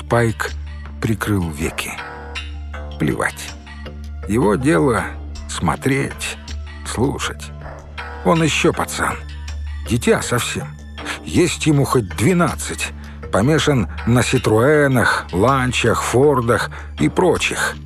Спайк прикрыл веки. Плевать. Его дело — смотреть, слушать. Он еще пацан. Дитя совсем. Есть ему хоть двенадцать. Помешан на Ситруэнах, Ланчах, Фордах и прочих.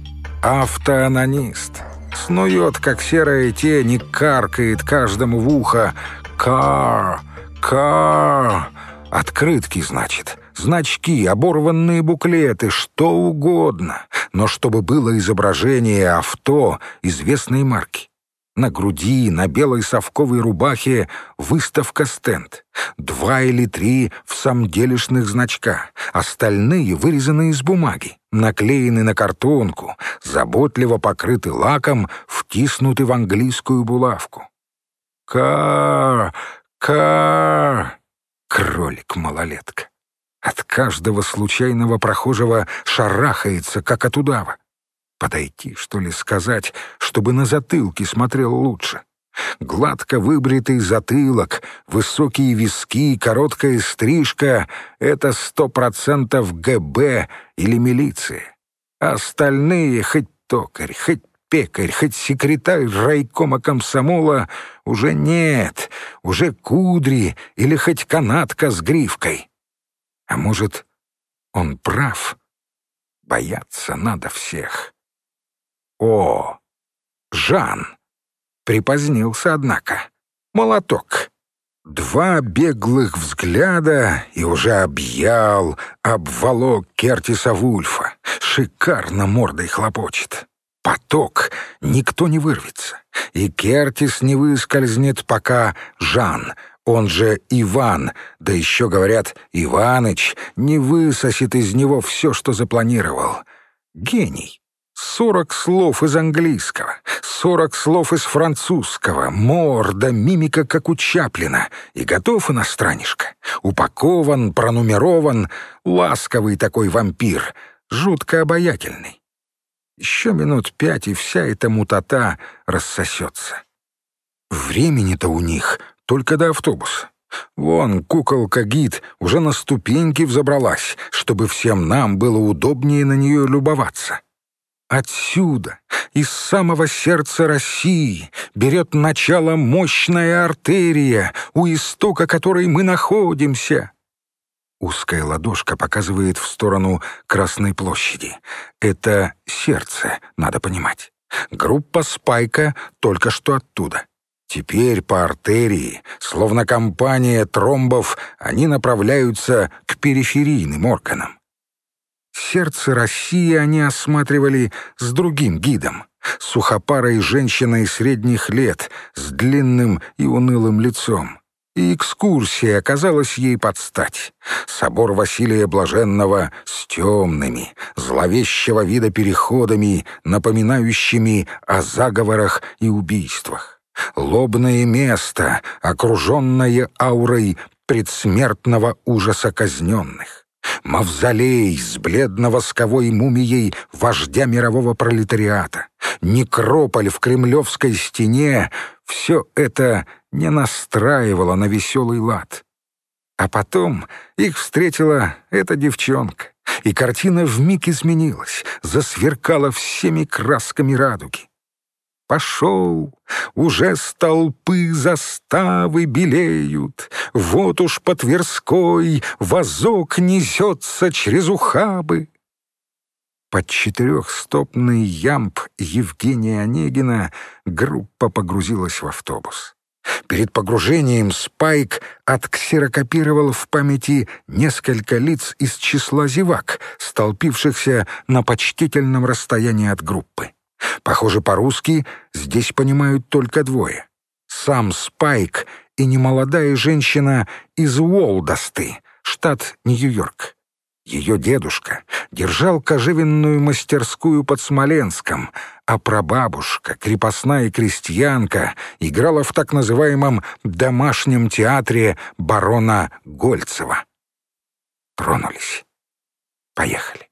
Автоанонист. Снует, как серая тень, и каркает каждому в ухо. «Кар! Кар!» Открытки, значит. Значки, оборванные буклеты, что угодно. Но чтобы было изображение авто известной марки. На груди, на белой совковой рубахе выставка стенд. Два или три в самделишных значка. Остальные вырезаны из бумаги, наклеены на картонку, заботливо покрыты лаком, втиснуты в английскую булавку. Кар, кар, кролик-малолетка. От каждого случайного прохожего шарахается, как от удава. Подойти, что ли, сказать, чтобы на затылке смотрел лучше. Гладко выбритый затылок, высокие виски, короткая стрижка — это сто процентов ГБ или милиция. Остальные хоть токарь, хоть пекарь, хоть секретарь райкома комсомола уже нет, уже кудри или хоть канатка с гривкой. А может, он прав? Бояться надо всех. О, Жан! Припозднился, однако. Молоток. Два беглых взгляда и уже объял, обволок Кертиса Вульфа. Шикарно мордой хлопочет. Поток, никто не вырвется. И Кертис не выскользнет, пока Жан, он же Иван, да еще, говорят, Иваныч, не высосет из него все, что запланировал. Гений. Сорок слов из английского, сорок слов из французского, морда, мимика, как у Чаплина. И готов иностранишка. Упакован, пронумерован, ласковый такой вампир, жутко обаятельный. Еще минут пять, и вся эта мутата рассосется. Времени-то у них только до автобуса. Вон, куколка-гид уже на ступеньки взобралась, чтобы всем нам было удобнее на нее любоваться. Отсюда, из самого сердца России, берет начало мощная артерия, у истока которой мы находимся. Узкая ладошка показывает в сторону Красной площади. Это сердце, надо понимать. Группа «Спайка» только что оттуда. Теперь по артерии, словно компания тромбов, они направляются к периферийным органам. Сердце России они осматривали с другим гидом, сухопарой женщиной средних лет, с длинным и унылым лицом. И экскурсия оказалась ей под стать. Собор Василия Блаженного с темными, зловещего вида переходами, напоминающими о заговорах и убийствах. Лобное место, окруженное аурой предсмертного ужаса казненных. Мавзолей с бледно-восковой мумией вождя мирового пролетариата, некрополь в кремлевской стене — все это не настраивало на веселый лад. А потом их встретила эта девчонка, и картина вмиг изменилась, засверкала всеми красками радуги. Пошел, уже столпы заставы белеют, Вот уж по Тверской возок несется через ухабы. Под четырехстопный ямб Евгения Онегина группа погрузилась в автобус. Перед погружением Спайк отксерокопировал в памяти несколько лиц из числа зевак, столпившихся на почтительном расстоянии от группы. Похоже, по-русски здесь понимают только двое. Сам Спайк и немолодая женщина из Уолдосты, штат Нью-Йорк. Ее дедушка держал кожевенную мастерскую под Смоленском, а прабабушка, крепостная крестьянка, играла в так называемом «домашнем театре» барона Гольцева. Тронулись. Поехали.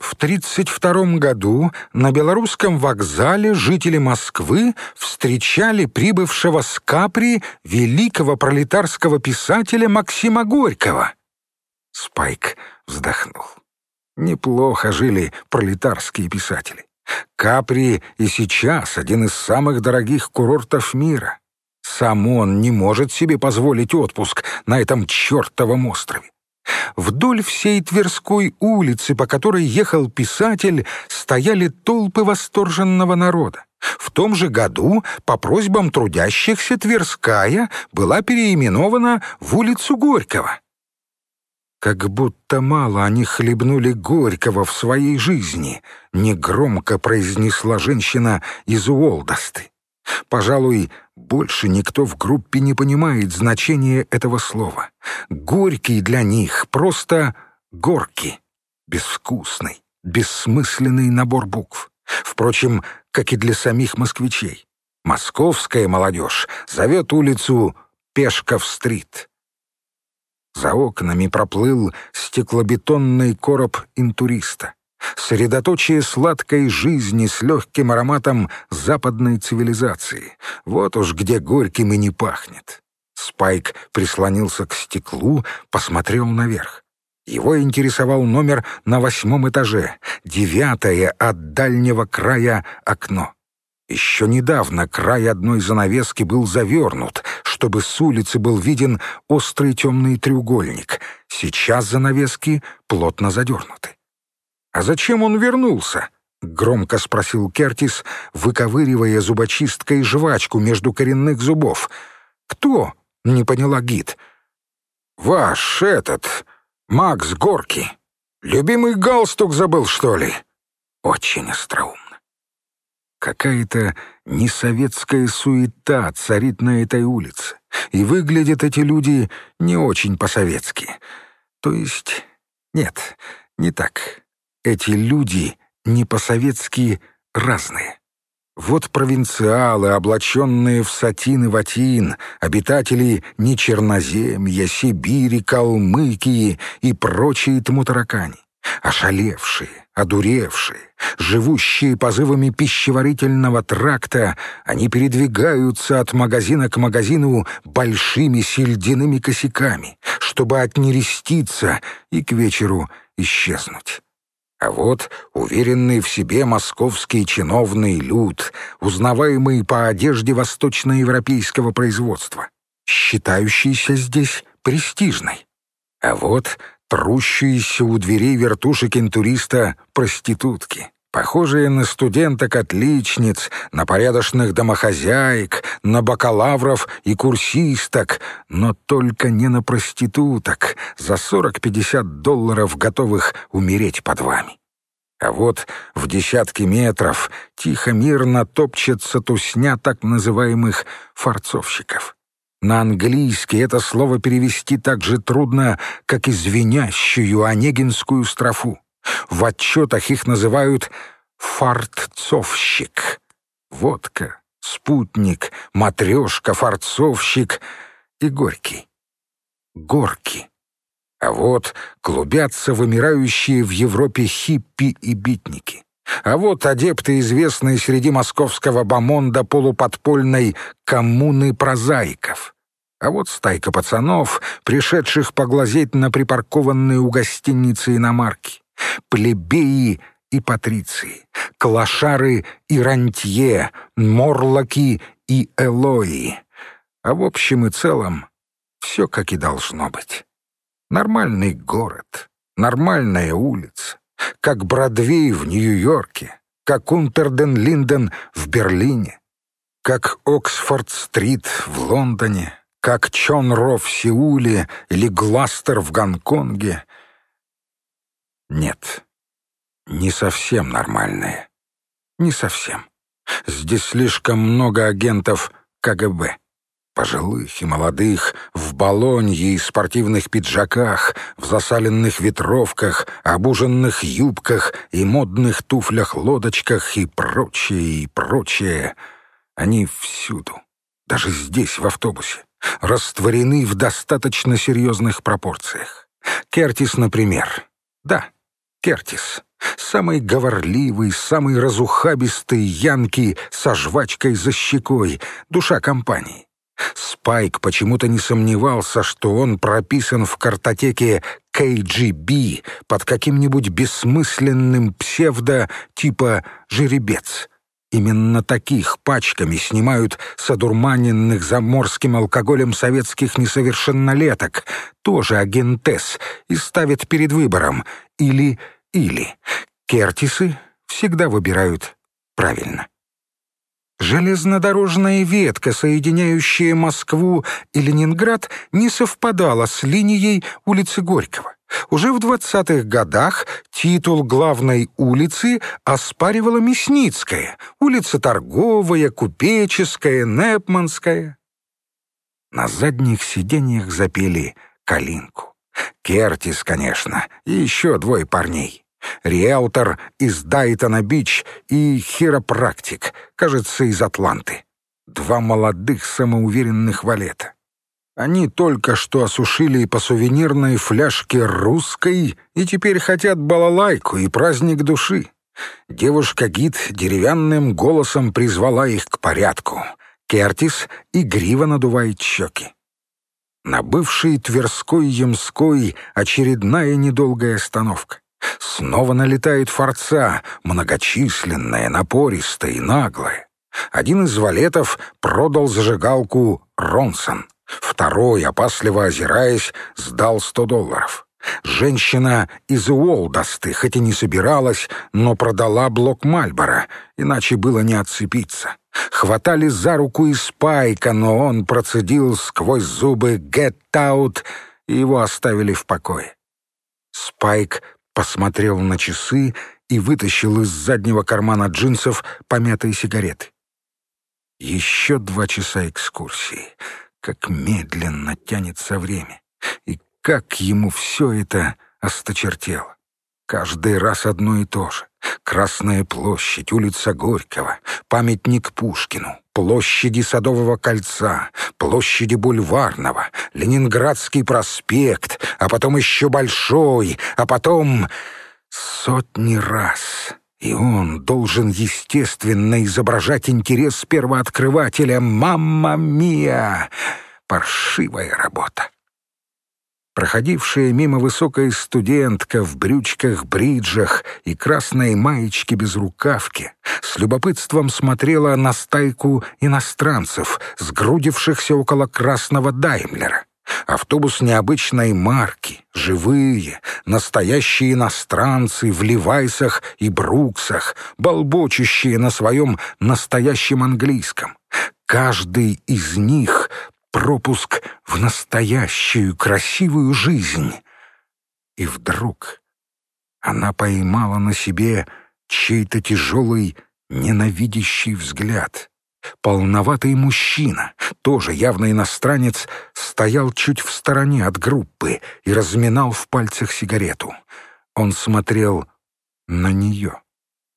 В 1932 году на белорусском вокзале жители Москвы встречали прибывшего с Капри великого пролетарского писателя Максима Горького. Спайк вздохнул. Неплохо жили пролетарские писатели. Капри и сейчас один из самых дорогих курортов мира. Сам он не может себе позволить отпуск на этом чертовом острове. Вдоль всей Тверской улицы, по которой ехал писатель, стояли толпы восторженного народа. В том же году по просьбам трудящихся Тверская была переименована в улицу Горького. Как будто мало они хлебнули Горького в своей жизни, негромко произнесла женщина из Уолдосты. Пожалуй, больше никто в группе не понимает значения этого слова. Горький для них просто горки. Безвкусный, бессмысленный набор букв. Впрочем, как и для самих москвичей. Московская молодежь зовет улицу Пешков-стрит. За окнами проплыл стеклобетонный короб интуриста. Средоточие сладкой жизни с легким ароматом западной цивилизации. Вот уж где горьким и не пахнет. Спайк прислонился к стеклу, посмотрел наверх. Его интересовал номер на восьмом этаже, девятое от дальнего края окно. Еще недавно край одной занавески был завернут, чтобы с улицы был виден острый темный треугольник. Сейчас занавески плотно задернуты. «А зачем он вернулся?» — громко спросил Кертис, выковыривая зубочисткой жвачку между коренных зубов. «Кто?» — не поняла гид. «Ваш этот, Макс Горки. Любимый галстук забыл, что ли?» «Очень остроумно. Какая-то несоветская суета царит на этой улице, и выглядят эти люди не очень по-советски. То есть, нет, не так. Эти люди не по-советски разные. Вот провинциалы, облаченные в сатин и ватин, обитатели Нечерноземья, Сибири, Калмыкии и прочие тому таракани. Ошалевшие, одуревшие, живущие позывами пищеварительного тракта, они передвигаются от магазина к магазину большими сельдяными косяками, чтобы отнереститься и к вечеру исчезнуть. А вот уверенный в себе московский чиновный люд, узнаваемый по одежде восточноевропейского производства, считающийся здесь престижной. А вот трущиеся у дверей вертушек-интуриста проститутки, похожие на студенток-отличниц, на порядочных домохозяек, на бакалавров и курсисток, но только не на проституток, за 40-50 долларов готовых умереть под вами. А вот в десятки метров тихо-мирно топчется тусня так называемых форцовщиков. На английский это слово перевести так же трудно, как и звенящую онегинскую строфу. В отчетах их называют «фартцовщик». Водка, спутник, матрешка, фарцовщик и горький. Горки. А вот клубятся вымирающие в Европе хиппи и битники. А вот адепты, известные среди московского бомонда полуподпольной коммуны прозаиков. А вот стайка пацанов, пришедших поглазеть на припаркованные у гостиницы иномарки. Плебеи и патриции, клашары и рантье, морлоки и элои. А в общем и целом все как и должно быть. Нормальный город, нормальная улица, как Бродвей в Нью-Йорке, как Унтерден-Линден в Берлине, как Оксфорд-стрит в Лондоне, как Чон-Ро в Сеуле или Гластер в Гонконге. Нет, не совсем нормальные. Не совсем. Здесь слишком много агентов КГБ. Пожилых и молодых, в балонье и спортивных пиджаках, в засаленных ветровках, обуженных юбках и модных туфлях-лодочках и прочее, и прочее. Они всюду, даже здесь, в автобусе, растворены в достаточно серьезных пропорциях. Кертис, например. Да, Кертис. Самый говорливый, самый разухабистый янки со жвачкой за щекой, душа компании. Спайк почему-то не сомневался, что он прописан в картотеке КГБ под каким-нибудь бессмысленным псевдо типа «жеребец». Именно таких пачками снимают содурманенных заморским алкоголем советских несовершеннолеток, тоже агентес, и ставят перед выбором или-или. Кертисы всегда выбирают правильно. Железнодорожная ветка, соединяющая Москву и Ленинград, не совпадала с линией улицы Горького. Уже в 20-х годах титул главной улицы оспаривала Мясницкая, улица Торговая, Купеческая, Непманская. На задних сиденьях запели «Калинку». Кертис, конечно, и еще двое парней риэлтор из Дайтона-Бич и хиропрактик, кажется, из Атланты. Два молодых самоуверенных валета. Они только что осушили по сувенирной фляжке русской и теперь хотят балалайку и праздник души. Девушка-гид деревянным голосом призвала их к порядку. Кертис игриво надувает щеки. На бывшей Тверской-Ямской очередная недолгая остановка. Снова налетает форца, многочисленная, напористая и наглая. Один из валетов продал зажигалку Ронсон. Второй, опасливо озираясь, сдал сто долларов. Женщина из Уолдосты, хоть и не собиралась, но продала блок Мальбора, иначе было не отцепиться. Хватали за руку и Спайка, но он процедил сквозь зубы «Get out!» и его оставили в покое. Спайк посмотрел на часы и вытащил из заднего кармана джинсов помятые сигареты. Еще два часа экскурсии. Как медленно тянется время. И как ему все это осточертело. Каждый раз одно и то же. Красная площадь, улица Горького, памятник Пушкину, площади Садового кольца, площади Бульварного, Ленинградский проспект, а потом еще Большой, а потом сотни раз. И он должен, естественно, изображать интерес первооткрывателя. «Мамма мия!» Паршивая работа. Проходившая мимо высокая студентка в брючках-бриджах и красной маечке без рукавки с любопытством смотрела на стайку иностранцев, сгрудившихся около красного Даймлера. Автобус необычной марки, живые, настоящие иностранцы в левайсах и бруксах, болбочущие на своем настоящем английском. Каждый из них пропуск в настоящую красивую жизнь. И вдруг она поймала на себе чей-то тяжелый, ненавидящий взгляд. Полноватый мужчина, тоже явно иностранец, стоял чуть в стороне от группы и разминал в пальцах сигарету. Он смотрел на нее.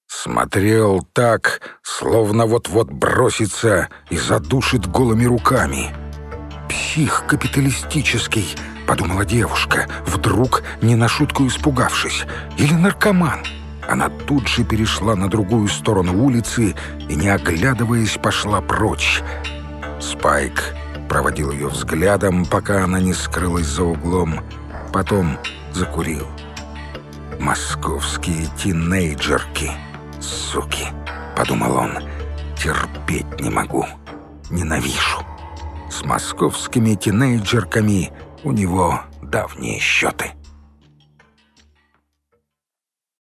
Смотрел так, словно вот-вот бросится и задушит голыми руками псих капиталистический», — подумала девушка, вдруг не на шутку испугавшись. «Или наркоман». Она тут же перешла на другую сторону улицы и, не оглядываясь, пошла прочь. Спайк проводил ее взглядом, пока она не скрылась за углом. Потом закурил. «Московские тинейджерки, суки!» — подумал он. «Терпеть не могу, ненавижу». С московскими тинейджерками у него давние счеты.